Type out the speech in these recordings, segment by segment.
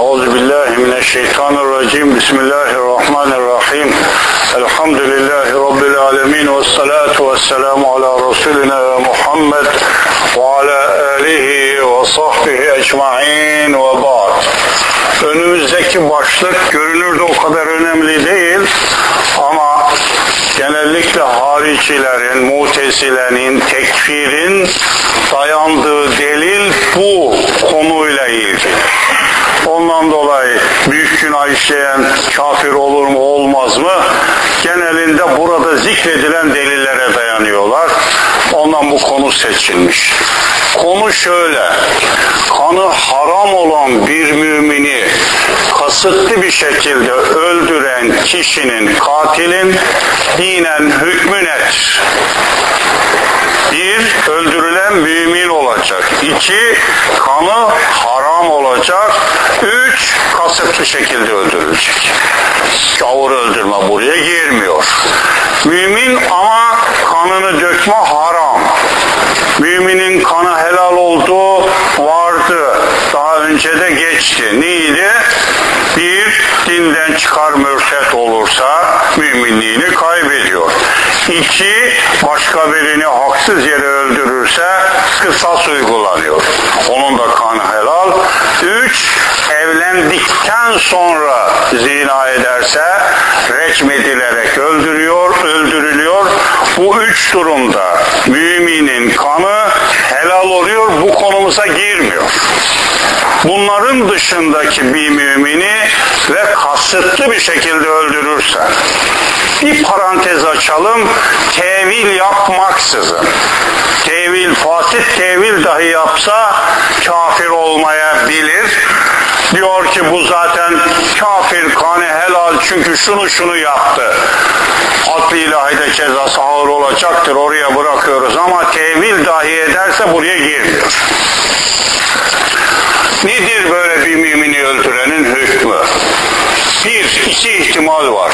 Euzu billahi mineşşeytanirracim. Bismillahirrahmanirrahim. Elhamdülillahi rabbil alamin ve salatu vesselamu ala resulina Muhammed ve ala alihi ve sahbihi ecmaîn ve ba'd. Önümüzdeki başlık görünürde o kadar önemli değil ama genellikle haricilerin, mutezilenin, tekfirin dayandığı delil bu konuyla ilgili. Ondan dolayı büyük günah işleyen kafir olur mu olmaz mı? Genelinde burada zikredilen delillere. Ondan bu konu seçilmiş. Konu şöyle. Kanı haram olan bir mümini kasıtlı bir şekilde öldüren kişinin, katilin dinen hükmü nedir? Bir, öldürülen mümin olacak. İki, kanı haram olacak. Üç, kasıtlı şekilde öldürülecek. Gavur öldürme buraya girmiyor. Mümin ama kanını dökme haram. Müminin kanı helal olduğu vardı. Daha önce de geçti. Neydi? Bir, dinden çıkar mürtet olursa müminliğini kaybediyor. İki, başka birini haksız yere öldürürse kısas uygulanıyor. Onun da kanı helal. Üç, evlendikten sonra zina ederse recm edilerek öldürüyor, öldürülüyor. Bu üç durumda müminin kanı helal oluyor, bu konumuza girmiyor. Bunların dışındaki bir mümini ve kasıtlı bir şekilde öldürürse bir parantez açalım tevil yapmaksızın. Tevil fasit tevil dahi yapsa kafir olmayabilir. Diyor ki bu zaten kafir kanı helal. Çünkü şunu şunu yaptı. Adli ilahide cezası ağır olacaktır. Oraya bırakıyoruz. Ama tevil dahi ederse buraya girmiyor. Nedir böyle bir mümini öldürenin hükmü? Bir, iki ihtimal var.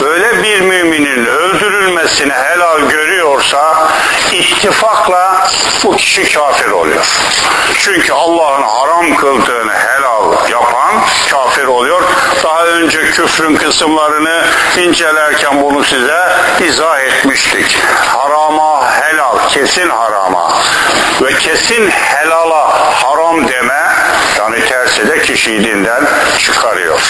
Böyle bir müminin öldürülmesini helal görüyorsa ittifakla bu kişi kafir oluyor. Çünkü Allah'ın haram kıldığını helal yapan kafir oluyor. Daha önce küfrün kısımlarını incelerken bunu size izah etmiştik. Harama helal, kesin harama ve kesin helala haram deme yani tersi de kişiyi dinden çıkarıyor.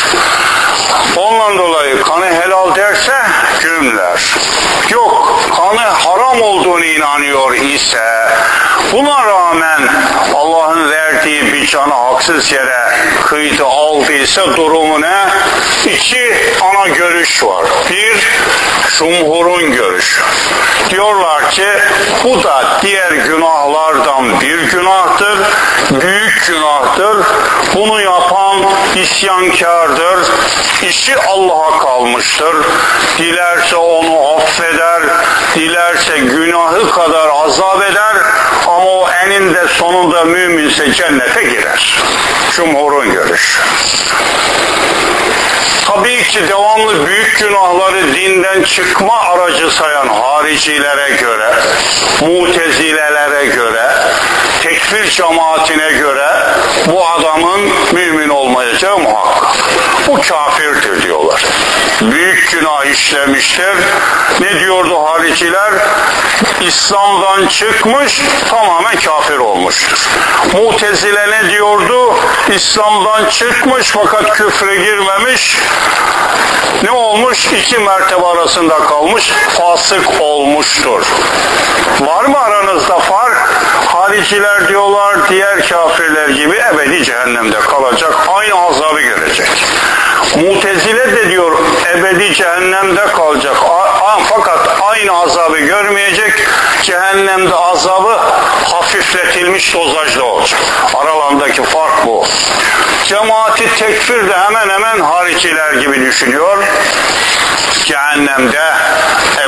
Ondan dolayı kanı helal derse gümler. Yok kanı haram olduğunu inanıyor ise buna rağmen Allah'ın verdiği bir canı haksız yere kıydı aldıysa durumu ne? İki ana görüş var. Bir, Cumhur'un görüşü. Diyorlar ki bu da diğer günahlardan bir günahtır, büyük günahtır. Bunu yapan isyankardır. İşi Allah'a kalmıştır. Dilerse onu affeder, dilerse günahı kadar azap eder ama o eninde sonunda müminse cennete girer. Cumhur'un görüşü. Tabii ki devamlı büyük günahları dinden çıkma aracı sayan haricilere göre, mutezilelere göre, tekfir cemaatine göre bu adamın mümin olmayacağı muhakkak. Bu kafirdir diyorlar. Büyük günah işlemiştir. Ne diyordu hariciler? İslam'dan çıkmış, tamamen kafir olmuştur. Mutezile ne diyordu? İslam'dan çıkmış fakat küfre girmemiş. Ne olmuş? İki mertebe arasında kalmış, fasık olmuştur. Var mı aranızda fark? Hariciler diyorlar diğer kafirler gibi ebedi cehennemde kalacak, aynı azabı görecek. Mutezile de diyor ebedi cehennemde kalacak fakat aynı azabı görmeyecek cehennemde azabı hafifletilmiş dozajda olacak. Aralarındaki fark bu. Cemaati tekfir de hemen hemen hariciler gibi düşünüyor. Cehennemde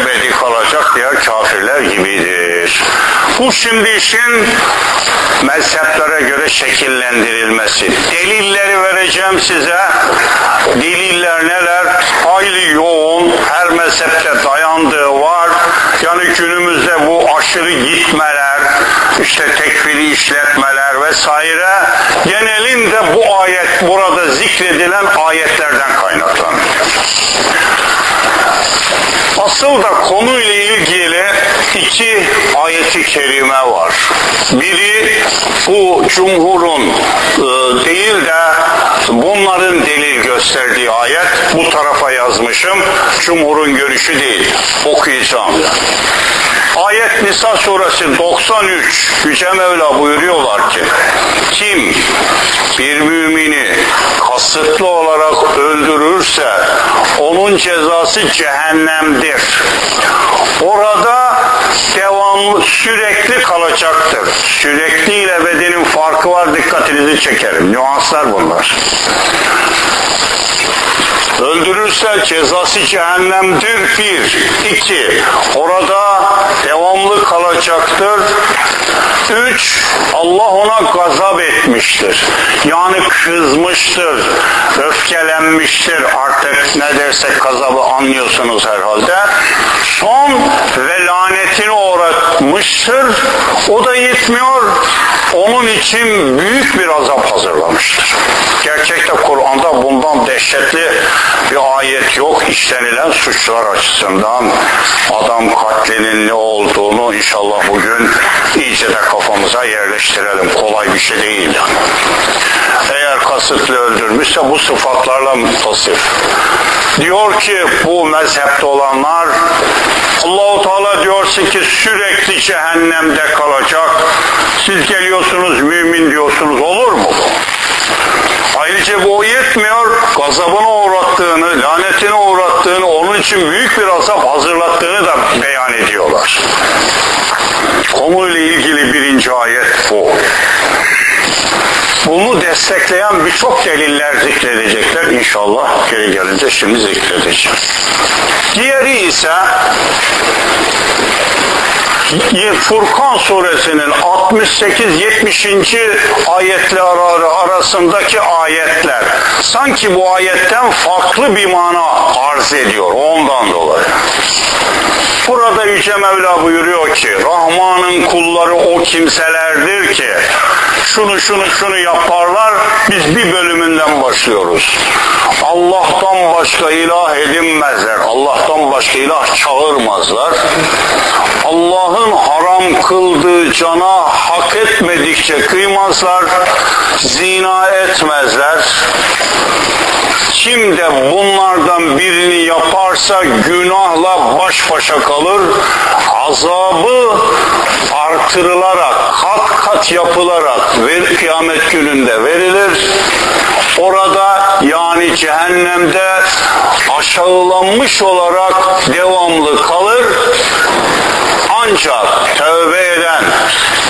ebedi kalacak diğer kafirler gibidir. Bu şimdi işin mezheplere göre şekillendirilmesi. Delilleri vereceğim size. Deliller neler? Hayli yoğun. Her mezhepte dayandığı var. Yani günümüzde bu aşırı gitmeler, işte tekfiri işletmeler vesaire genelinde bu ayet burada zikredilen ayetlerden kaynaklanıyor. Asıl da konuyla ilgili iki ayeti kerime var. Biri bu cumhurun e, değil de bunların delil gösterdiği ayet. Bu tarafa yazmışım. Cumhurun görüşü değil. Okuyacağım. Ayet Nisa suresi 93 Yüce Mevla buyuruyorlar ki kim bir mümini kasıtlı olarak öldürürse onun cezası cehennemdir. Orada devamlı sürekli kalacaktır. Sürekli ile bedenin farkı var dikkatinizi çekerim. Nüanslar bunlar. Öldürürse cezası cehennemdir bir. iki, orada devamlı kalacaktır. Üç, Allah ona gazap etmiştir. Yani kızmıştır, öfkelenmiştir. Artık ne dersek gazabı anlıyorsunuz herhalde. Son ve lanetini uğratmıştır. O da yetmiyor. Onun için büyük bir azap hazırlamıştır. Gerçekte Kur'an'da bundan dehşetli bir ayet yok işlenilen suçlar açısından. Adam katlinin ne olduğunu inşallah bugün iyice de kafamıza yerleştirelim. Kolay bir şey değil. Eğer kasıtlı öldürmüşse bu sıfatlarla muttasif. Diyor ki bu mezhepte olanlar Allahu Teala diyorsun ki sürekli cehennemde kalacak. Siz geliyorsunuz mümin diyorsunuz olur mu? Ayrıca bu yetmiyor, gazabına uğrattığını, lanetine uğrattığını, onun için büyük bir azap hazırlattığını da beyan ediyorlar. Konuyla ilgili birinci ayet bu. Bunu destekleyen birçok deliller zikredecekler inşallah geri gelince şimdi zikredeceğim. Diğeri ise Furkan suresinin 68-70. ayetleri arasındaki ayetler sanki bu ayetten farklı bir mana arz ediyor ondan dolayı. Burada Yüce Mevla buyuruyor ki Rahman'ın kulları o kimselerdir ki şunu şunu şunu yaparlar biz bir bölümünden başlıyoruz. Allah'tan başka ilah edinmezler. Allah'tan başka ilah çağırmazlar. Allah'ın haram kıldığı cana hak etmedikçe kıymazlar. Zina etmezler. Kim de bunlardan birini yaparsa günahla baş başa kalır. Azabı artırılarak, kat kat yapılarak ver, kıyamet gününde verilir. Orada yani cehennemde aşağılanmış olarak devamlı kalır. Ancak tövbe eden,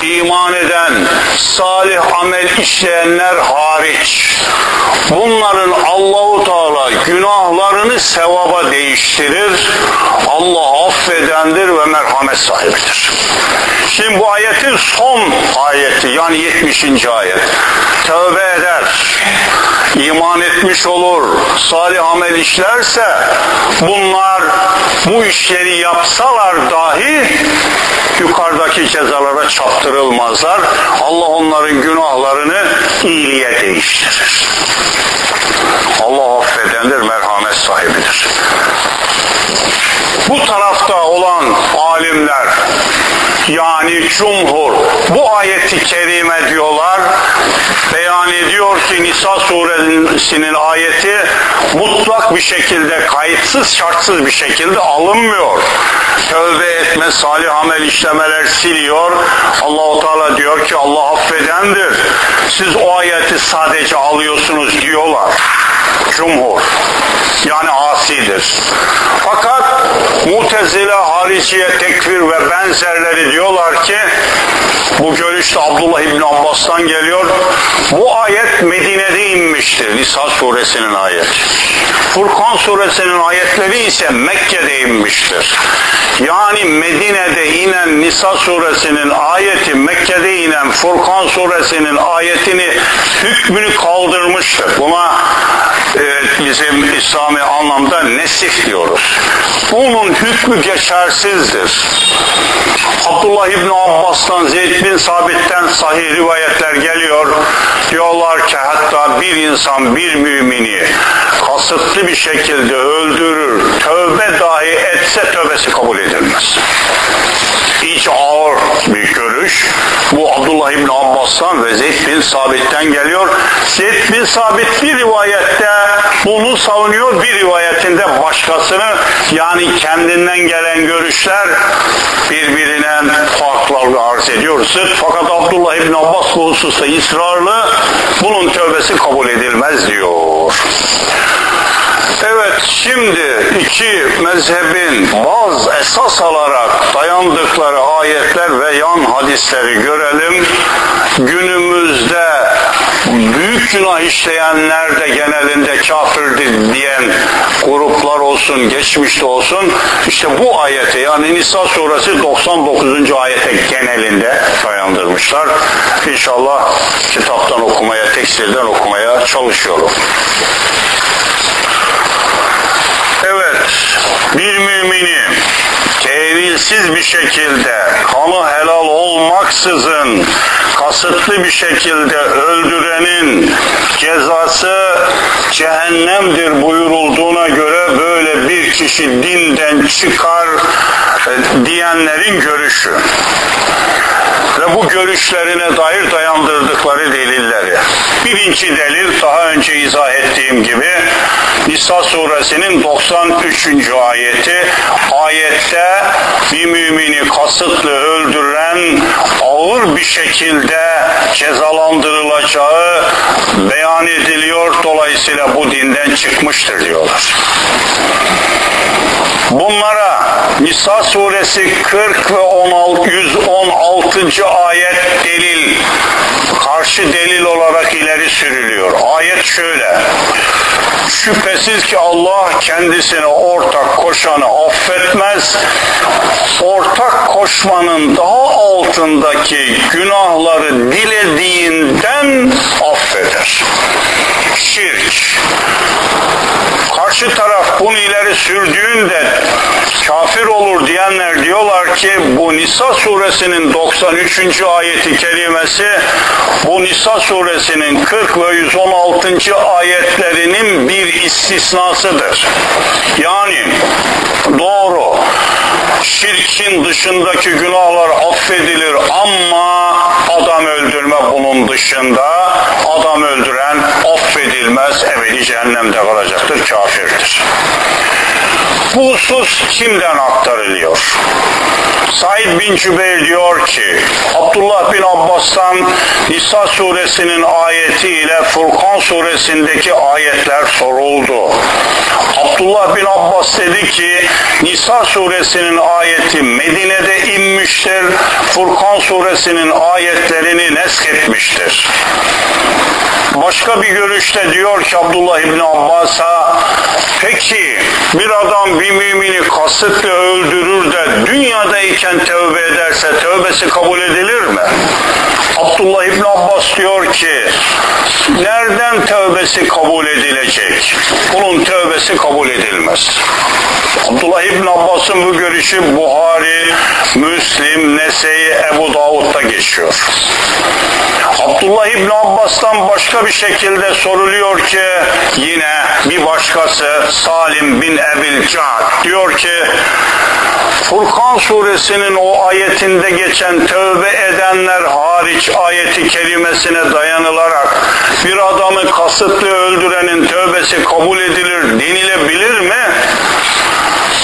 iman eden, salih amel işleyenler hariç bunların Allahu Teala günahlarını sevaba değiştirir. Allah affedendir ve merhamet sahibidir. Şimdi bu ayetin son ayeti yani 70. ayet. Tövbe eder, iman etmiş olur, salih amel işlerse bunlar bu işleri yapsalar dahi yukarıdaki cezalara çaptırılmazlar. Allah onların günahlarını iyiliğe değiştirir. Allah affedendir, merhamet sahibidir. Bu tarafta olan alimler yani cumhur bu ayeti kerime diyorlar beyan ediyor ki Nisa suresinin ayeti mutlak bir şekilde kayıtsız şartsız bir şekilde alınmıyor. Tövbe etme, salih amel işlemeler siliyor. Allahu Teala diyor ki Allah affedendir. Siz o ayeti sadece alıyorsunuz diyorlar. Cumhur. Yani asidir. Fakat Mutezile, Hariciye, Tekfir ve benzerleri diyorlar ki bu görüş de Abdullah İbni Abbas'tan geliyor. Bu ayet Medine'de inmiştir. Nisa suresinin ayeti. Furkan suresinin ayetleri ise Mekke'de inmiştir. Yani Medine'de inen Nisa suresinin ayeti Mekke'de inen Furkan suresinin ayetini hükmünü kaldırmıştır. Buna e, bizim İslami anlamda nesih diyoruz. Bunun hükmü geçersizdir. Abdullah İbni Abbas'tan, Zeyd bin Sabit'ten sahih rivayetler geliyor. Diyorlar ki hatta bir insan bir mümini kasıtlı bir şekilde öldürür, tövbe dahi etse tövbesi kabul edilmez. Hiç ağır bir görüş. Bu Abdullah İbni Abbas'tan ve Zeyd bin Sabit'ten geliyor. Zeyd bin Sabit bir rivayette bunu savunuyor, bir rivayetinde başkasını yani kendinden gelen görüşler birbirine farklı arz ediyor. Zıt fakat Abdullah İbni Abbas bu hususta ısrarlı bunun tövbesi kabul edilmez diyor. Evet şimdi iki mezhebin bazı esas alarak dayandıkları ayetler ve yan hadisleri görelim. Günümüzde büyük günah işleyenler de genelinde kafirdir diyen gruplar olsun, geçmişte olsun. İşte bu ayete yani Nisa suresi 99. ayete genelinde dayandırmışlar. İnşallah kitaptan okumaya, tekstilden okumaya çalışıyorum. Bir mümini tevilsiz bir şekilde kanı helal olmaksızın kasıtlı bir şekilde öldürenin cezası cehennemdir buyurulduğuna göre böyle bir kişi dinden çıkar e, diyenlerin görüşü ve bu görüşlerine dair dayandırdıkları delilleri. Birinci delil daha önce izah ettiğim gibi Nisa suresinin 93. ayeti ayette bir mümini kasıtlı öldüren ağır bir şekilde cezalandırılacağı beyan ediliyor. Dolayısıyla bu dinden çıkmıştır diyorlar. Bunlara Nisa suresi 40 ve 16, 116. ayet delil, karşı delil olarak ileri sürülüyor. Ayet şöyle. Şüphesiz ki Allah kendisine ortak koşanı affetmez. Ortak koşmanın daha altındaki günahları dilediğinden affeder. Şirk. Karşı taraf bunu ileri sürdüğünde kafir olur diyenler diyorlar ki bu Nisa suresinin 93. ayeti kerimesi bu Nisa suresinin 40 ve 116. ayetlerinin bir istisnasıdır. Yani doğru şirkin dışındaki günahlar affedilir ama adam öldürme bunun dışında adam öldüren affedilmez ebedi cehennemde kalacaktır kafirdir. Bu husus kimden aktarılıyor? Said bin Cübeyr diyor ki Abdullah bin Abbas'tan Nisa suresinin ayeti ile Furkan suresindeki ayetler soruldu. Abdullah bin Abbas dedi ki Nisa suresinin ayeti Medine'de inmiştir. Furkan suresinin ayetlerini nesk etmiştir. Başka bir görüşte diyor ki Abdullah İbni Abbas'a peki bir adam bir mümini kasıtlı öldürür de dünyadayken tövbe ederse tövbesi kabul edilir mi? Abdullah İbni Abbas diyor ki nereden tövbesi kabul edilecek? Bunun tövbesi kabul edilmez. Abdullah İbni Abbas'ın bu görüşü Buhari, Müslim, Nese'yi, Ebu Davud'da geçiyor. Abdullah İbni Abbas'tan başka bir şekilde soruluyor ki yine bir başkası Salim bin Ebil Diyor ki Furkan suresinin o ayetinde geçen tövbe edenler hariç ayeti kelimesine dayanılarak bir adamı kasıtlı öldürenin tövbesi kabul edilir denilebilir mi?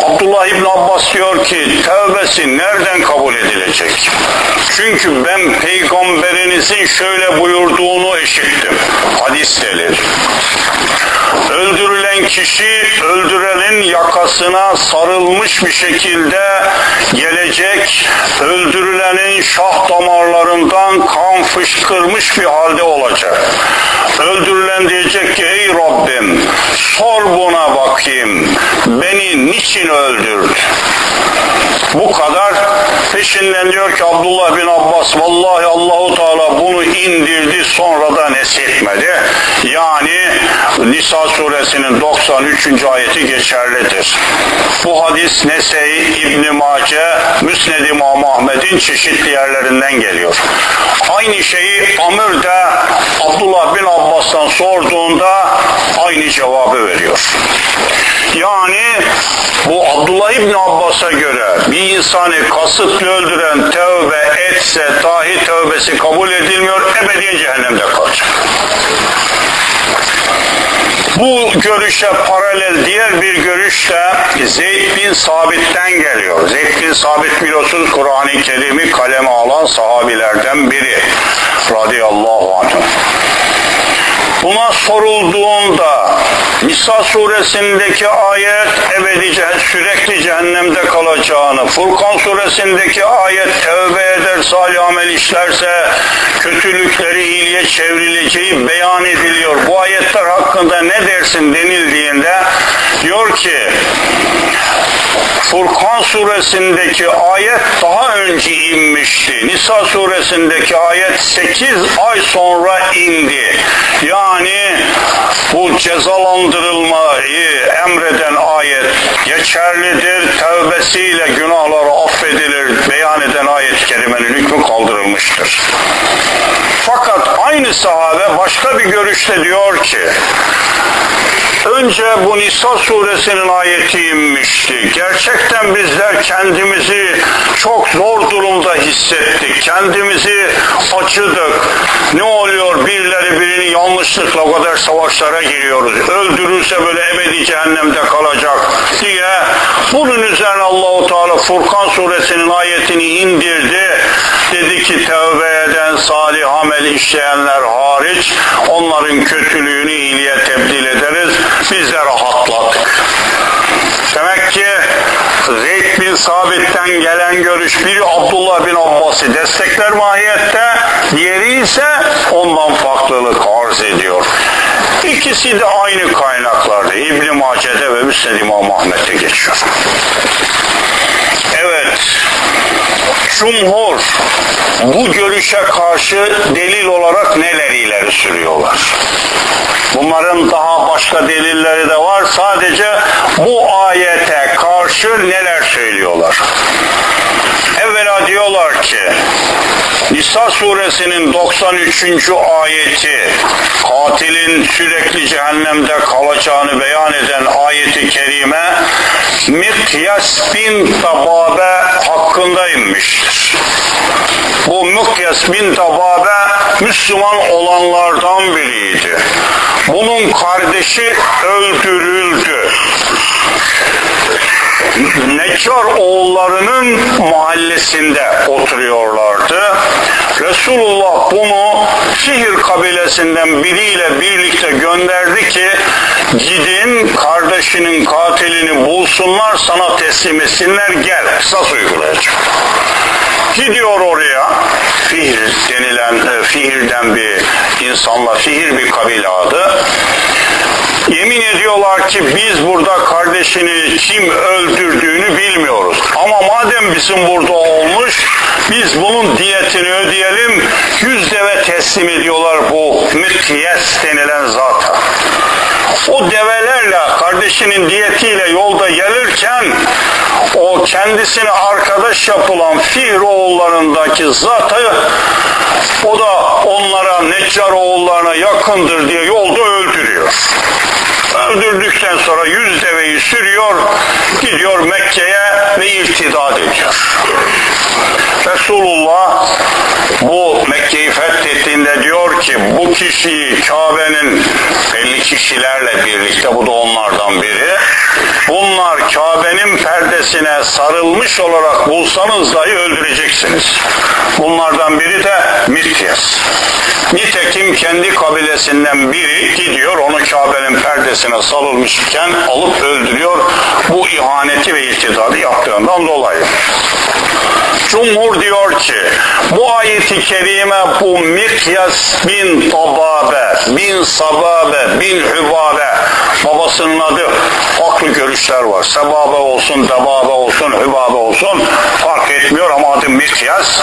Abdullah İbn Abbas diyor ki tövbesi nereden kabul edilecek? Çünkü ben peygamberinizin şöyle buyurduğunu işittim. Hadis gelir. Öldürülen kişi öldürenin yakasına sarılmış bir şekilde gelecek, öldürülenin şah damarlarından kan fışkırmış bir halde olacak. Öldürülen diyecek ki ey Rabbim sor buna bakayım beni niçin öldürdü? Bu kadar peşinden diyor ki Abdullah bin Abbas vallahi Allahu Teala bunu indirdi sonra da neshetmedi. Yani Nisa suresinin 93. ayeti geçerlidir. Bu hadis Nesey, İbn Mace, Müsned İmam Ahmed'in çeşitli yerlerinden geliyor. Aynı şeyi Amr de Abdullah bin Abbas'tan sorduğunda aynı cevabı veriyor. Yani bu Abdullah İbni Abbas'a göre bir insanı kasıtlı öldüren tövbe etse dahi tövbesi kabul edilmiyor, ebediyen cehennemde kalacak. Bu görüşe paralel diğer bir görüş de Zeyd bin Sabit'ten geliyor. Zeyd bin Sabit biliyorsunuz Kur'an-ı Kerim'i kaleme alan sahabilerden biri. Radıyallahu anh. Buna sorulduğunda Nisa suresindeki ayet ebedi sürekli cehennemde kalacağını, Furkan suresindeki ayet tövbe eder salih amel işlerse kötülükleri iyiliğe çevrileceği beyan ediliyor. Bu ayetler hakkında ne dersin denildiğinde diyor ki Furkan suresindeki ayet daha önce inmişti. Nisa suresindeki ayet 8 ay sonra indi. Yani bu cezalandırılmayı emreden ayet geçerlidir. Tevbesiyle günahları affedilir. Beyan eden ayet-i kerimenin hükmü kaldırılmıştır. Fakat aynı sahabe başka bir görüşte diyor ki Önce bu Nisa suresinin ayeti inmişti. Gerçekten bizler kendimizi çok zor durumda hissettik. Kendimizi acıdık. Ne oluyor birileri birini yanlışlıkla o kadar savaşlara giriyoruz. Öldürürse böyle ebedi cehennemde kalacak diye bunun üzerine Allahu Teala Furkan suresinin ayetini indirdi. Dedi ki tövbe eden salih amel işleyenler hariç onların kötülüğünü iyiliğe tebdil ederiz. Biz de rahatladık. Demek ki bin Sabit'ten gelen görüş biri Abdullah bin Abbas'ı destekler mahiyette, diğeri ise ondan farklılık arz ediyor. İkisi de aynı kaynaklarda İbn-i Mace'de ve Müsned İmam Ahmet'te geçiyor. Evet, Cumhur bu görüşe karşı delil olarak neler ileri sürüyorlar? Bunların daha başka delilleri de var. Sadece bu ayete karşı neler söylüyorlar? Evvela diyorlar ki Nisa suresinin 93. ayeti katilin sürekli cehennemde kalacağını beyan eden ayeti kerime Mikyas bin Tababe hakkında inmiştir. Bu Mikyas bin Tababe Müslüman olanlardan biriydi. Bunun kardeşi öldürüldü. Neccar oğullarının mahallesinde oturuyorlardı. Resulullah bunu Sihir kabilesinden biriyle birlikte gönderdi ki gidin kardeşinin katilini bulsunlar sana teslim etsinler gel kısas uygulayacak. Gidiyor oraya Fihr denilen e, Fihir'den bir insanla Fihir bir kabile adı Yemin ediyorlar ki biz burada kardeşini kim öldürdüğünü bilmiyoruz. Ama madem bizim burada olmuş, biz bunun diyetini ödeyelim, yüz deve teslim ediyorlar bu mütkiyes denilen zata. O develerle kardeşinin diyetiyle yolda gelirken o kendisine arkadaş yapılan Fihr oğullarındaki zatı o da onlara Neccar oğullarına yakındır diye yolda öldürüyor. Öldürdükten sonra yüz deveyi sürüyor, gidiyor Mekke'ye ve irtidad ediyor. Resulullah bu Mekke'yi fethettiğinde diyor ki bu kişiyi Kabe'nin kişilerle birlikte bu da onlardan biri bunlar Kabe'nin perdesine sarılmış olarak bulsanız dahi öldüreceksiniz. Bunlardan biri de Mityas. Nitekim kendi kabilesinden biri gidiyor onu Kabe'nin perdesine sarılmışken alıp öldürüyor bu ihaneti ve irtidadı yaptığından dolayı. Cumhur diyor ki bu ayeti kerime bu Mikyas bin Tababe, bin Sababe, bin Hübabe babasının adı farklı görüşler var. Sebabe olsun, Dababe olsun, Hübabe olsun fark etmiyor ama adı Mikyas.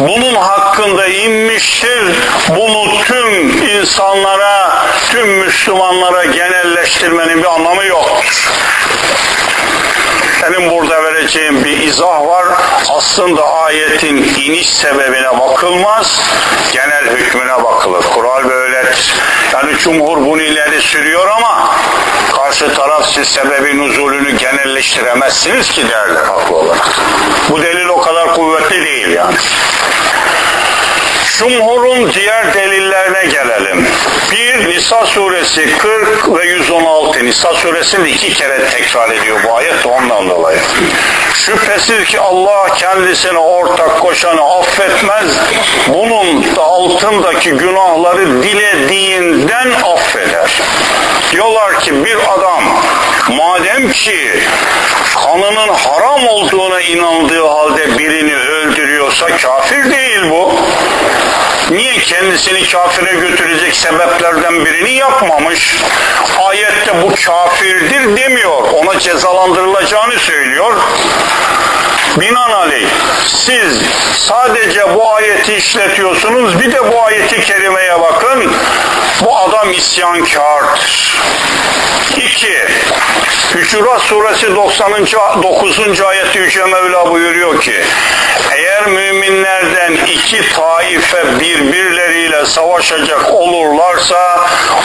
Bunun hakkında inmiştir. Bunu tüm insanlara, tüm Müslümanlara genelleştirmenin bir anlamı yoktur. Benim burada vereceğim bir izah var. Aslında ayetin iniş sebebine bakılmaz, genel hükmüne bakılır. Kural böyledir. Yani cumhur bunu ileri sürüyor ama karşı taraf siz sebebin uzulünü genelleştiremezsiniz ki derler haklı olarak. Bu delil o kadar kuvvetli değil yani. Cumhurun diğer delillerine gelelim. Bir, Nisa suresi 40 ve 116. Nisa suresinde iki kere tekrar ediyor bu ayet ondan dolayı. Şüphesiz ki Allah kendisine ortak koşanı affetmez. Bunun da altındaki günahları dilediğinden affeder. Diyorlar ki bir adam madem ki kanının haram olduğuna inandığı halde birini öldürüyorsa kafir değil bu. Niye kendisini kafire götürecek sebeplerden birini yapmamış? Ayette bu kafirdir demiyor. Ona cezalandırılacağını söylüyor. Binaenaleyh siz sadece bu ayeti işletiyorsunuz bir de bu ayeti kerimeye bakın. Bu adam isyankardır. İki, Hücurat suresi 99. ayeti Yüce Mevla buyuruyor ki eğer müminlerden iki taife birbirleriyle savaşacak olurlarsa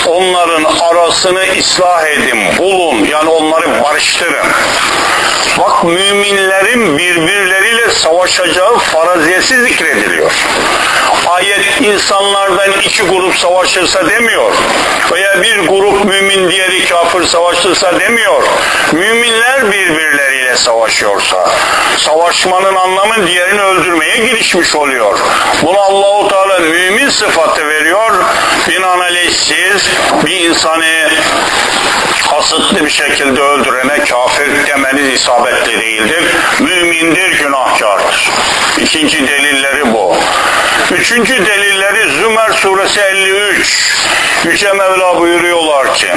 onların arasını ıslah edin, bulun yani onları barıştırın. Bak müminlerin birbirleriyle savaşacağı faraziyesi zikrediliyor. Ayet insanlardan iki grup savaşırsa demiyor. Veya bir grup mümin diğeri kafir savaşırsa demiyor. Müminler birbirleriyle savaşıyorsa savaşmanın anlamı diğerini öldürmeye girişmiş oluyor. Bunu Allahu Teala mümin sıfatı veriyor. Binaenaleyh siz bir insanı kasıtlı bir şekilde öldürene kafir demeniz isabetli değildir. Mümindir, günahkardır. İkinci delilleri bu. Üçüncü delilleri Zümer suresi 53. Yüce Mevla buyuruyorlar ki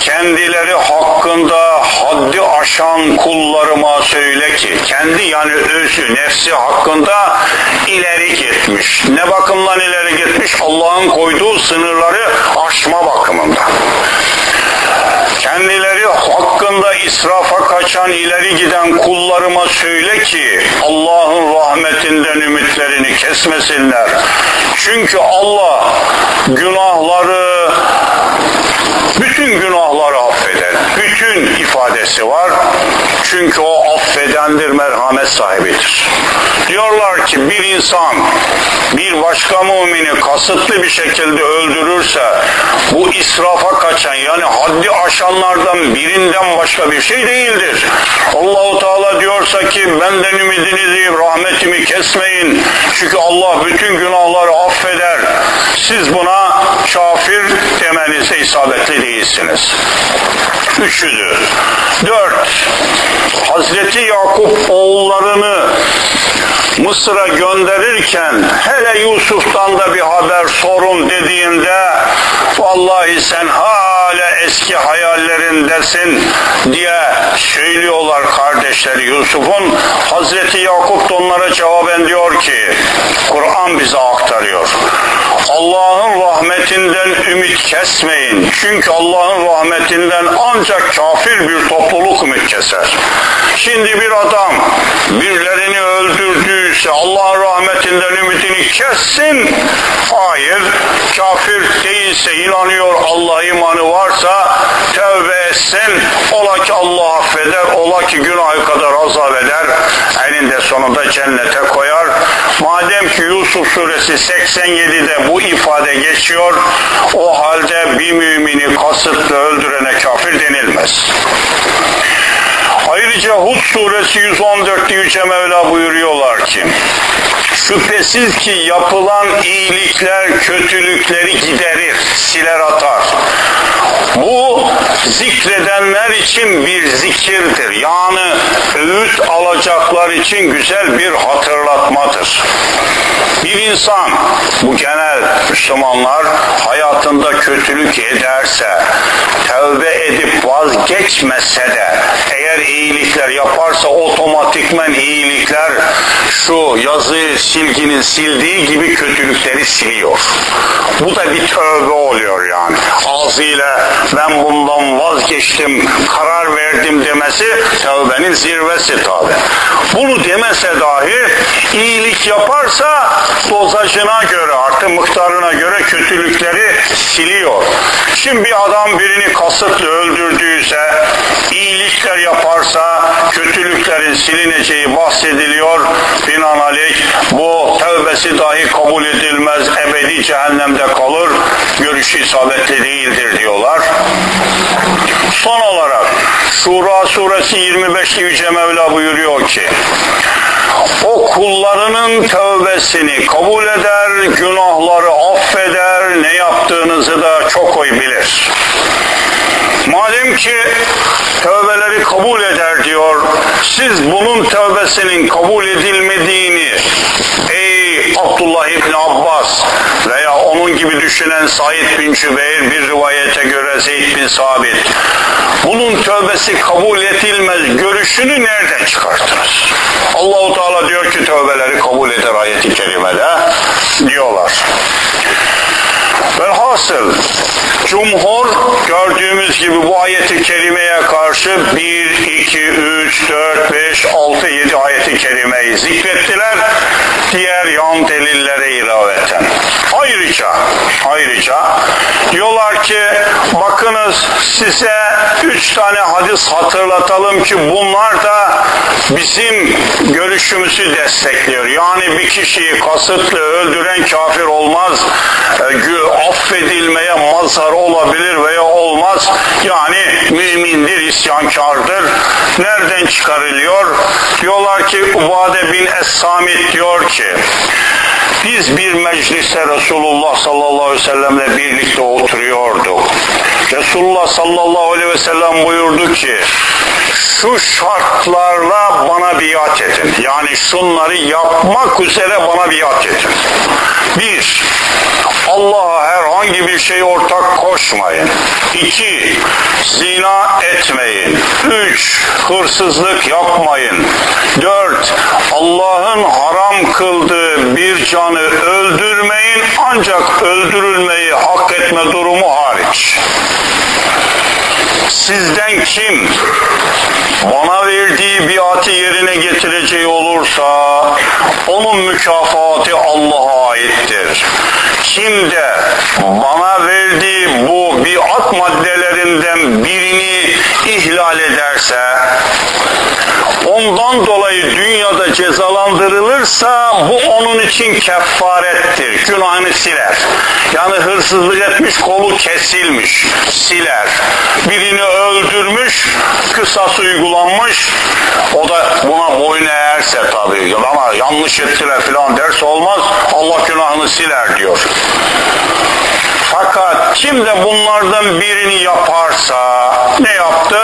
kendileri hakkında haddi aşan kullarıma söyle ki kendi yani özü nefsi hakkında ileri gitmiş. Ne bakımdan ileri gitmiş? Allah'ın koyduğu sınırları aşma bakımında kendileri hakkında israfa kaçan ileri giden kullarıma söyle ki Allah'ın rahmetinden ümitlerini kesmesinler. Çünkü Allah günahları bütün günahları ifadesi var. Çünkü o affedendir, merhamet sahibidir. Diyorlar ki bir insan bir başka mümini kasıtlı bir şekilde öldürürse bu israfa kaçan yani haddi aşanlardan birinden başka bir şey değildir. Allahu Teala diyorsa ki benden ümidinizi, rahmetimi kesmeyin. Çünkü Allah bütün günahları affeder. Siz buna kafir demenize isabetli değilsiniz. Üçüdür. Dört. Hazreti Yakup oğullarını Mısır'a gönderirken hele Yusuf'tan da bir haber sorun dediğinde vallahi sen hala eski hayallerindesin diye söylüyorlar kardeşleri Yusuf'un. Hazreti Yakup da onlara cevaben diyor ki Kur'an bize aktarıyor. Allah'ın rahmetinden ümit kesmeyin. Çünkü Allah'ın rahmetinden ancak kafir bir topluluk ümit keser. Şimdi bir adam birilerini öldürdüyse Allah'ın rahmetinden ümidini kessin. Hayır, kafir değilse inanıyor Allah imanı varsa tövbe etsin. Ola ki Allah affeder, ola ki günahı kadar azap eder. Eninde sonunda cennete koyar. Madem ki Yusuf suresi 87'de bu ifade geçiyor, o halde bir mümini kasıtlı öldürene kafir denilmez. Ayrıca Hud suresi 114'te Yüce Mevla buyuruyorlar ki şüphesiz ki yapılan iyilikler kötülükleri giderir, siler atar. Bu zikredenler için bir zikirdir. Yani öğüt alacaklar için güzel bir hatırlatmadır. Bir insan, bu genel Müslümanlar hayatında kötülük ederse, tövbe edip vazgeçmese de eğer iyilikler yaparsa otomatikmen iyilikler şu yazı silginin sildiği gibi kötülükleri siliyor. Bu da bir tövbe oluyor yani. Ağzıyla ben bundan vazgeçtim, karar verdim demesi tövbenin zirvesi tabi. Bunu demese dahi iyilik yaparsa dozajına göre artık miktarına göre kötülükleri siliyor. Şimdi bir adam birini kasıtlı öldürdüyse iyilikler yaparsa kötülüklerin silineceği bahsediliyor. Binaenaleyh bu tövbesi dahi kabul edilmez, ebedi cehennemde kalır, görüşü isabetli değildir diyorlar. Son olarak Şura suresi 25'te Yüce Mevla buyuruyor ki o kullarının tövbesini kabul eder, günahları affeder, ne yaptığınızı da çok iyi bilir. Madem ki tövbeleri kabul eder diyor, siz bunun tövbesinin kabul edilmediğini ey Abdullah İbni Abbas veya onun gibi düşünen Said bin Cübeyr bir rivayete göre Zeyd bin Sabit bunun tövbesi kabul edilmez görüşünü nereden çıkarttınız? Allahu Teala diyor ki tövbeleri kabul eder ayeti kerimede diyorlar. Velhasıl Cumhur gördüğümüz gibi bu ayeti kerimeye karşı 1, 2, 3, 4, 5, 6, 7 ayeti kerimeyi zikrettiler. Diğer yan delillere ilaveten. Ayrıca, ayrıca diyorlar ki bakınız size üç tane hadis hatırlatalım ki bunlar da bizim görüşümüzü destekliyor. Yani bir kişiyi kasıtlı öldüren kafir olmaz. E, affedilmeye mazhar olabilir veya olmaz. Yani mümindir, isyankardır. Nereden çıkarılıyor? Diyorlar ki Ubade bin Es-Samit diyor ki biz bir mecliste Resulullah sallallahu aleyhi ve sellemle birlikte oturuyorduk. Resulullah sallallahu aleyhi ve sellem buyurdu ki şu şartlarla bana biat edin. Yani şunları yapmak üzere bana biat edin. Bir, Allah'a herhangi bir şey ortak koşmayın. İki, zina etmeyin. Üç, hırsızlık yapmayın. Dört, Allah'ın haram kıldığı bir canı öldürmeyin ancak öldürülmeyi hak etme durumu hariç. Sizden kim bana verdiği biatı yerine getireceği olursa onun mükafatı Allah'a aittir. Kim de bana verdiği bu biat maddelerinden birini ihlal ederse ondan dolayı dünyada cezalandırılırsa bu onun için kefarettir. Günahını siler. Yani hırsızlık etmiş kolu kesilmiş. Siler. Birini öldürmüş kısas uygulanmış o da buna boyun eğerse tabii ama yanlış ettiler filan derse olmaz Allah günahını siler diyor. Fakat kim de bunlardan birini yaparsa ne yaptı?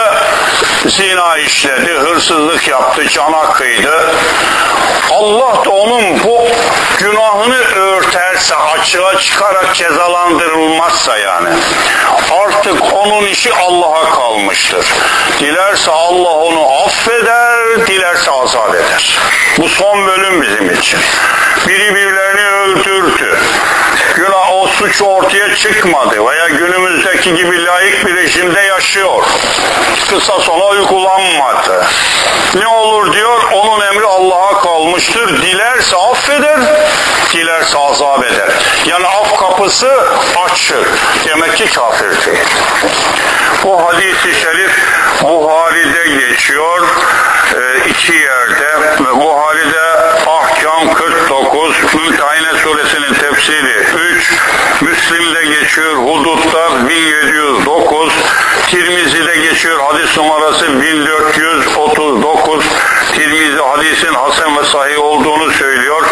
Zina işledi, hırsızlık yaptı, cana kıydı. Allah da onun bu günahını örterse, açığa çıkarak cezalandırılmazsa yani artık onun işi Allah'a kalmıştır. Dilerse Allah onu affeder, dilerse azap eder. Bu son bölüm bizim için. Biri birilerini öldürdü. Günah o suç ortaya çıkmadı veya günümüzdeki gibi layık bir rejimde yaşıyor. Kısas ona uygulanmadı. Ne olur diyor, onun emri Allah'a kalmıştır. Dilerse affeder, dilerse azap eder. Yani af kapısı açık. Demek ki kafir. Bu hadisi şerif Buhari'de geçiyor. E, iki yerde. Buhari'de Ahkam 49, Mümtehine suresinin tefsiri 3, Müslim'de geçiyor Hudut'ta 1709, Tirmizi'de geçiyor hadis numarası 1439, Tirmizi hadisin Hasan ve sahih olduğunu söylüyor.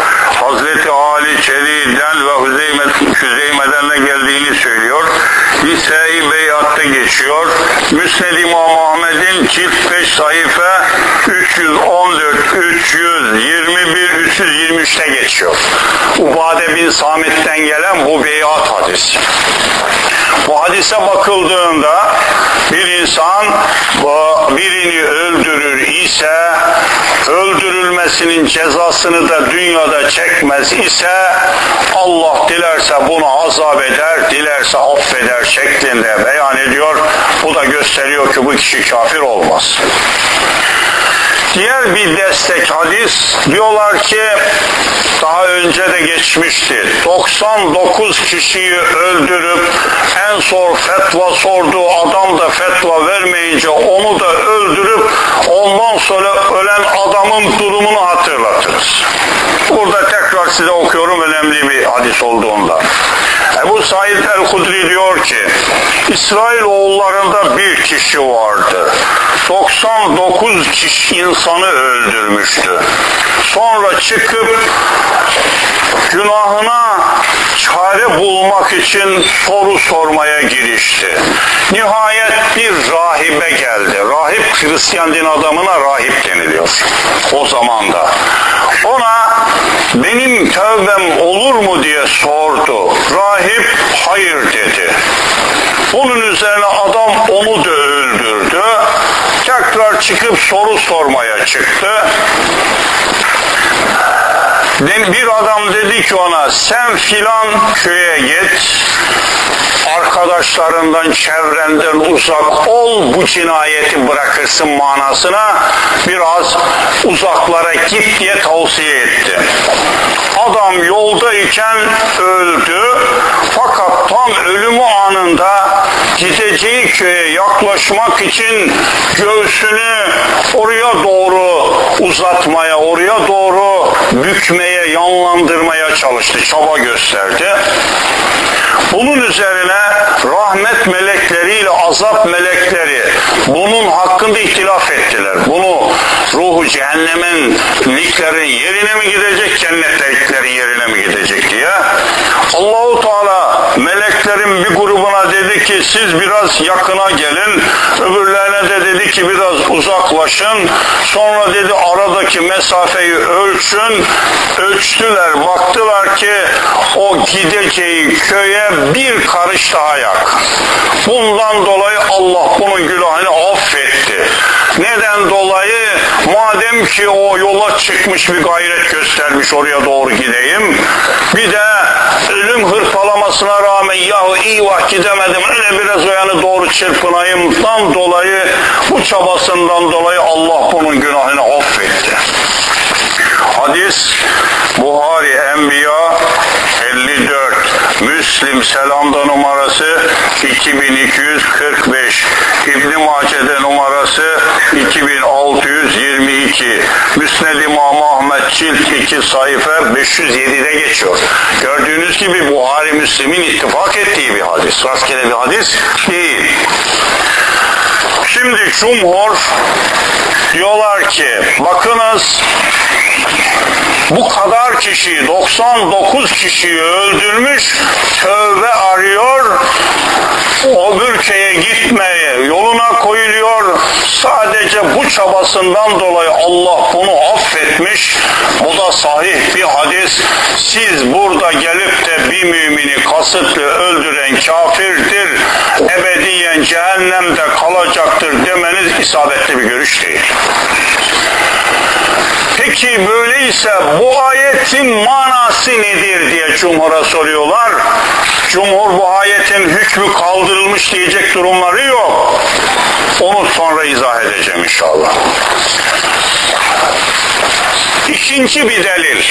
Geçiyor. Müsned İmam Ahmet'in çift 5 sayfa 314, 321, 323'te geçiyor. Ubade bin Samet'ten gelen bu beyat hadis. Bu hadise bakıldığında bir insan birini öldürür öldürülmesinin cezasını da dünyada çekmez ise Allah dilerse bunu azap eder, dilerse affeder şeklinde beyan ediyor. Bu da gösteriyor ki bu kişi kafir olmaz. Diğer bir destek hadis diyorlar ki daha önce de geçmişti. 99 kişiyi öldürüp en son fetva sorduğu adam da fetva vermeyince onu da öldürüp ondan sonra ölen adamın durumunu hatırlatırız. Burada tekrar size okuyorum önemli bir hadis olduğunda. Ebu Said el-Hudri diyor ki İsrail oğullarında bir kişi vardı. 99 kişi insanı öldürmüştü. Sonra çıkıp günahına çare bulmak için soru sormaya girişti. Nihayet bir rahibe geldi. Rahip Hristiyan din adamına rahip deniliyor o zaman da. Ona benim tövbem olur mu diye sordu. Rahip hayır dedi. Bunun üzerine adam onu da öldürdü. Tekrar çıkıp soru sormaya çıktı. Bir adam dedi ki ona sen filan köye git arkadaşlarından, çevrenden uzak ol bu cinayeti bırakırsın manasına biraz uzaklara git diye tavsiye etti. Adam yoldayken öldü fakat tam ölümü anında gideceği köye yaklaşmak için göğsünü oraya doğru uzatmaya, oraya doğru bükmeye, yanlandırmaya çalıştı, çaba gösterdi. Bunun üzerine rahmet melekleriyle azap melekleri bunun hakkında ihtilaf ettiler. Bunu ruhu cehennemin liklerin yerine mi gidecek, cennetliklerin yerine mi gidecek diye. Allahu Teala meleklerin bir grubuna dedi ki siz biraz yakına gelin. Öbürlerine de dedi ki biraz uzaklaşın. Sonra dedi aradaki mesafeyi ölçün. Ölçtüler, baktılar ki o gideceği köye bir karış daha yak. Bundan dolayı Allah bunun günahını affetti. Neden dolayı? Madem ki o yola çıkmış bir gayret göstermiş oraya doğru gideyim. Bir de ölüm hırpalamasına rağmen yahu iyi vah gidemedim öyle biraz o yana doğru çırpınayımdan dolayı bu çabasından dolayı Allah bunun günahını affetti. Hadis Buhari Enbiya 54 Müslim selamda numarası 2245 İbn Mace'de numarası 2622 Müsned İmam Ahmet cilt 2 sayfa 507'de geçiyor. Gördüğünüz gibi Buhari Müslim'in ittifak ettiği bir hadis. Rastgele bir hadis değil. Şimdi cumhur diyorlar ki bakınız bu kadar kişiyi 99 kişiyi öldürmüş tövbe arıyor o ülkeye gitmeye yoluna koyuluyor sadece bu çabasından dolayı Allah bunu affetmiş. Bu da sahih bir hadis. Siz burada gelip de bir mümini kasıtlı öldüren kafirdir. Ebediyen cehennemde kalacaktır demeniz isabetli bir görüş değil. Peki böyleyse bu ayetin manası nedir diye cumhura soruyorlar. Cumhur bu ayetin hükmü kaldırılmış diyecek durumları yok. Onu sonra izah edeceğim inşallah. İkinci bir delil.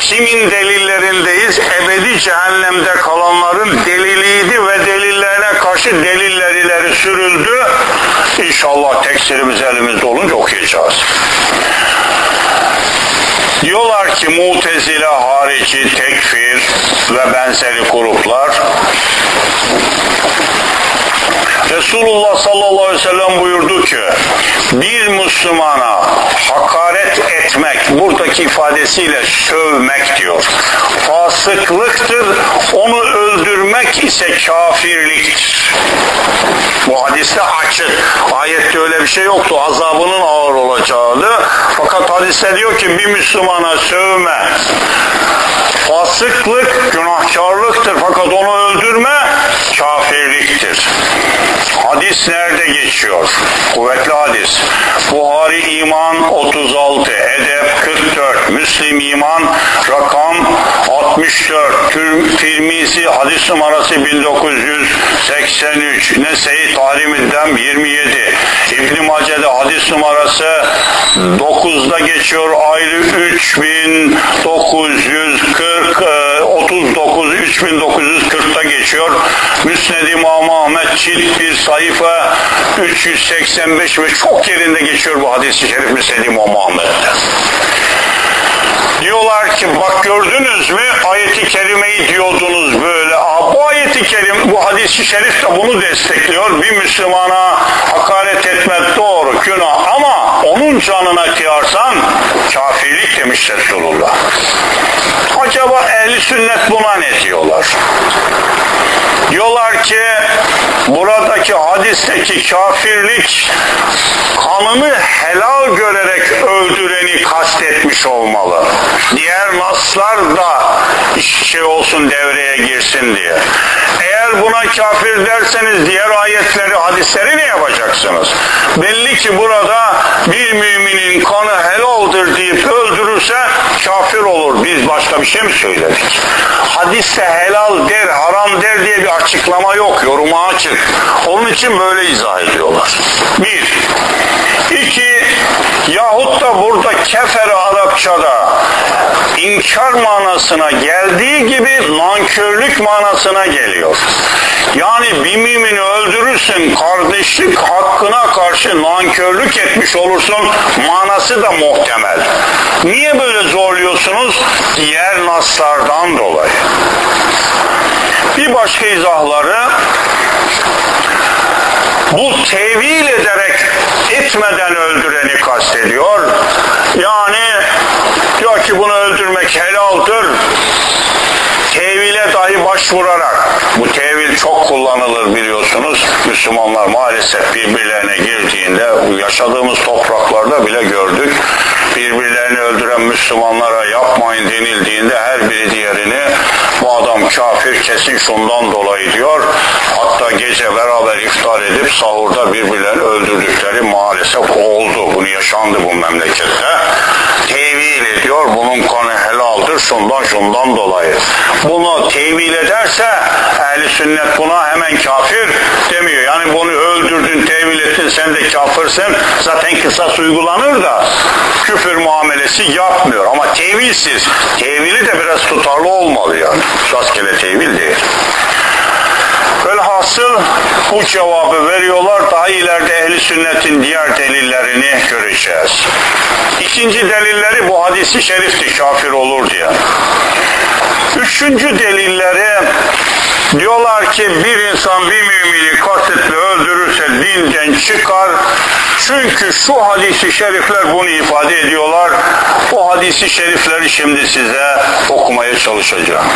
Kimin delillerindeyiz? Ebedi cehennemde kalanların deliliydi ve delillerine karşı deliller sürüldü. İnşallah teksirimiz elimizde olunca okuyacağız. Diyorlar ki mutezile harici tekfir ve benzeri gruplar Resulullah sallallahu aleyhi ve sellem buyurdu ki bir Müslümana hakaret etmek buradaki ifadesiyle sövmek diyor. Fasıklıktır. Onu öldürmek ise kafirliktir. Bu hadiste açık. Ayette öyle bir şey yoktu. Azabının ağır olacağını. Fakat hadiste diyor ki bir Müslümana sövme. Fasıklık günahkarlıktır. Fakat onu öldürme kafirliktir. hadis nerede geçiyor? Kuvvetli hadis. Buhari iman 36, Edep 44, Müslim iman rakam 64, Tirmizi hadis numarası 1983, Nese'yi Tahrim-i 27, İbn-i Mace'de hadis numarası 9'da geçiyor ayrı 3940 39 3940'da geçiyor. Müsned İmam Ahmet cilt bir sayfa 385 ve çok yerinde geçiyor bu hadis-i şerif Müsned İmam Ahmet'te. Diyorlar ki bak gördünüz mü ayeti kerimeyi diyordunuz böyle. Ayeti kerim bu hadisi şerif de bunu destekliyor. Bir Müslümana hakaret etmek doğru günah ama onun canına kıyarsan kafirlik demiş Resulullah. Acaba ehli sünnet buna ne diyorlar? Diyorlar ki buradaki hadisteki kafirlik kanını helal görerek öldüreni kastetmiş olmalı. Diğer naslar da şey olsun devreye girsin diye. Eğer buna kafir derseniz diğer ayetleri, hadisleri ne yapacaksınız? Belli ki burada bir müminin kanı helaldir deyip öldürürse kafir olur. Biz başka bir şey mi söyledik? Hadiste helal der, haram der diye bir açıklama yok. Yoruma açık. Onun için böyle izah ediyorlar. Bir. İki. Yahut da burada kefer Arapçada inkar manasına geldiği gibi nankörlük manasına geliyor. Yani bir mümini öldürürsün kardeşlik hakkına karşı nankörlük etmiş olursun manası da muhtemel. Niye böyle zorluyorsunuz? Diğer naslardan dolayı. Bir başka izahları bu tevil ederek etmeden öldüreni kastediyor. Yani diyor ki bunu öldürmek helaldir. Tevile dahi başvurarak bu tevil çok kullanılır biliyorsunuz. Müslümanlar maalesef birbirlerine girdiğinde yaşadığımız topraklarda bile gördük. Birbirlerini öldüren Müslümanlara yapmayın denildiğinde her biri adam kafir kesin şundan dolayı diyor. Hatta gece beraber iftar edip sahurda birbirlerini öldürdükleri maalesef oldu. Bunu yaşandı bu memlekette. Tevil ediyor. Bunun kanı helaldir şundan şundan dolayı. Bunu tevil ederse ehli sünnet buna hemen kafir demiyor. Yani bunu öldürdün, tevil ettin sen de kafirsin. Zaten kısas uygulanır da küfür muamelesi yapmıyor. Ama tevilsiz. Tevili de biraz tutarlı olmalı yani. Rastgele tevil değil. Velhasıl bu cevabı veriyorlar. Daha ileride ehli sünnetin diğer delillerini göreceğiz. İkinci delilleri bu hadisi şerifti kafir olur diye. Üçüncü delilleri diyorlar ki bir insan bir mümini kasıtlı öldürürse dinden çıkar. Çünkü şu hadisi şerifler bunu ifade ediyorlar. Bu hadisi şerifleri şimdi size okumaya çalışacağım.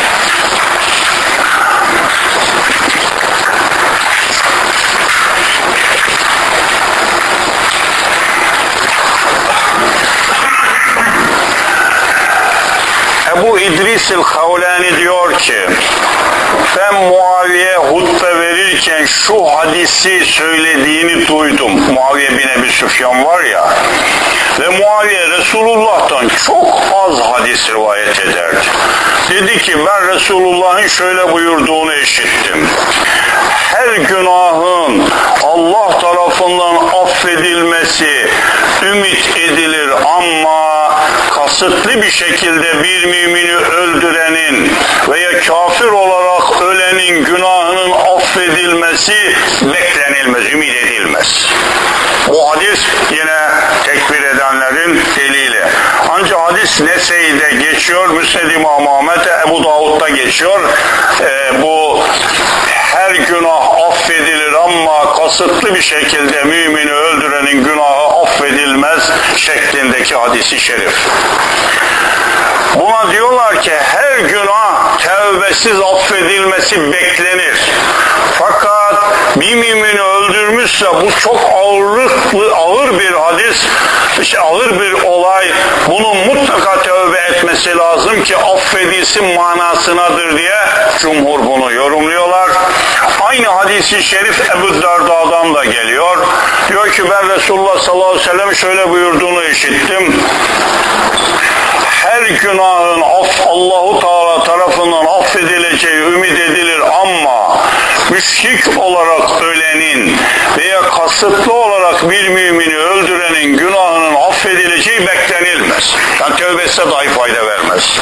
Ebu İdris el-Havlani diyor ki ben Muaviye hutbe verirken şu hadisi söylediğini duydum. Muaviye bin Ebi Süfyan var ya ve Muaviye Resulullah'tan çok az hadis rivayet ederdi. Dedi ki ben Resulullah'ın şöyle buyurduğunu işittim. Her günahın Allah tarafından affedilmesi ümit edilir ama kasıtlı bir şekilde bir mümini öldürenin veya kafir olarak ölenin günahının affedilmesi beklenilmez, ümit edilmez. Bu hadis yine tekbir edenlerin delili. Ancak hadis Nese'de geçiyor, Müsned İmam Ahmet, Ebu Davud'da geçiyor. Ee, bu her günah affedilir ama kasıtlı bir şekilde mümini öldürenin affedilmez şeklindeki hadisi şerif. Buna diyorlar ki her günah tevbesiz affedilmesi beklenir. Fakat bir mümini öldürmüşse bu çok ağırlıklı, ağır bir hadis, işte ağır bir olay. Bunun mutlaka tövbe etmesi lazım ki affedilsin manasınadır diye cumhur bunu yorumluyorlar. Aynı hadisi şerif Ebu Derda'dan da geliyor. Diyor ki ben Resulullah sallallahu aleyhi ve sellem şöyle buyurduğunu işittim. Her günahın af, Allahu Teala tarafından affedileceği ümit edilir ama müşrik olarak ölenin veya kasıtlı olarak bir mümini öldürenin günahının affedileceği beklenilmez. Yani tövbesi dahi fayda vermez.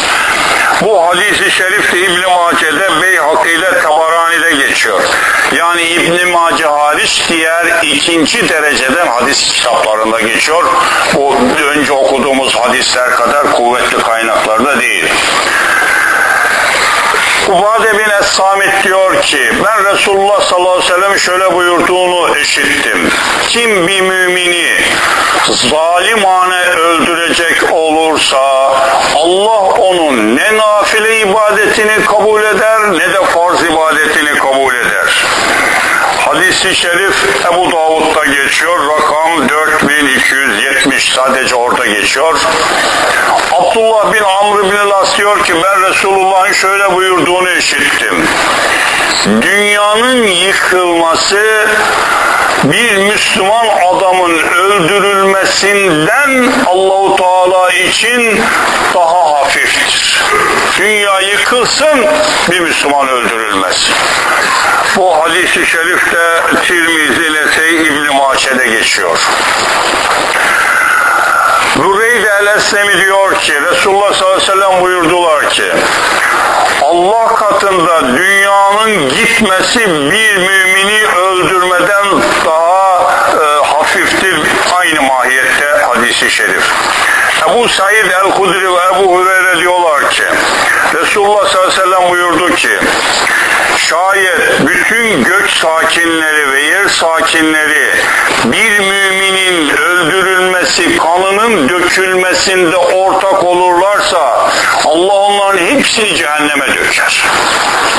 Bu hadisi şerif de İbn-i Mace'de Tabarani'de geçiyor. Yani İbn-i Mace hariç diğer ikinci dereceden hadis kitaplarında geçiyor. Bu önce okuduğumuz hadisler kadar kuvvetli kaynaklarda değil. Ubade bin Es-Samit diyor ki ben Resulullah sallallahu aleyhi ve sellem şöyle buyurduğunu işittim. Kim bir mümini zalimane öldürecek olursa Allah onun ne nafile ibadetini kabul eder ne de farz ibadetini. Hadis-i şerif Ebu Davud'da geçiyor. Rakam 4270 sadece orada geçiyor. Abdullah bin Amr bin Las diyor ki ben Resulullah'ın şöyle buyurduğunu işittim. Dünyanın yıkılması bir Müslüman adamın öldürülmesinden Allahu Teala için daha hafiftir. Dünya yıkılsın bir Müslüman öldürülmez. Bu hadisi şerifte Tirmizi Nesey İbn-i Maçe'de geçiyor. Bureyde el-Eslemi diyor ki Resulullah sallallahu aleyhi ve sellem buyurdular ki Allah katında dünyanın gitmesi bir mümini öldürmeden daha e, hafiftir aynı mahiyette hadisi şerif. Ebu Said el-Hudri ve Ebu Hureyre diyorlar ki Resulullah sallallahu aleyhi ve sellem buyurdu ki şayet bütün gök sakinleri ve yer sakinleri bir müminin öldürülmesi, kanının dökülmesinde ortak olurlarsa Allah onların hepsini cehenneme döker.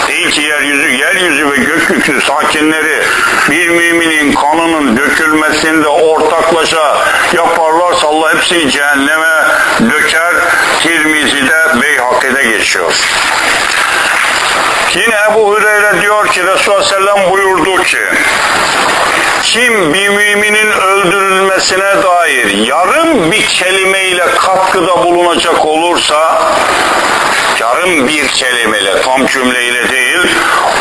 Değil ki yeryüzü, yeryüzü ve gökyüzü sakinleri bir müminin kanının dökülmesinde ortaklaşa yaparlarsa Allah hepsini cehenneme döker. Tirmizi'de Beyhaki'de geçiyor. Ebu Hureyre diyor ki Resulullah sellem buyurdu ki kim bir müminin öldürülmesine dair yarım bir kelimeyle katkıda bulunacak olursa yarım bir kelimeyle tam cümleyle değil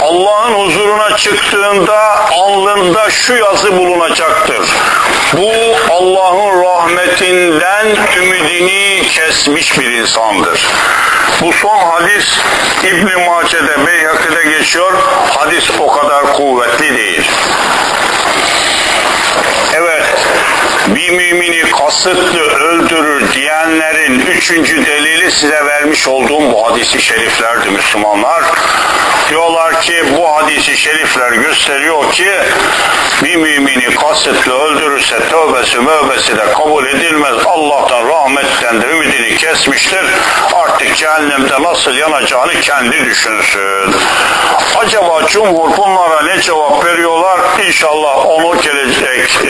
Allah'ın huzuruna çıktığında alnında şu yazı bulunacaktır. Bu Allah'ın rahmetinden ümidini kesmiş bir insandır. Bu son hadis İbn-i Mace'de Beyhaki'de geçiyor. Hadis o kadar kuvvetli değil. Evet, bir mümini kasıtlı öldürür diyenlerin üçüncü delili size vermiş olduğum bu hadisi şeriflerdi Müslümanlar. Diyorlar ki bu hadisi şerifler gösteriyor ki bir mümini kasıtlı öldürürse tövbesi mövbesi de kabul edilmez. Allah'tan rahmetten de ümidini kesmiştir. Artık cehennemde nasıl yanacağını kendi düşünsün. Acaba cumhur bunlara ne cevap veriyorlar? İnşallah onu gelecek e,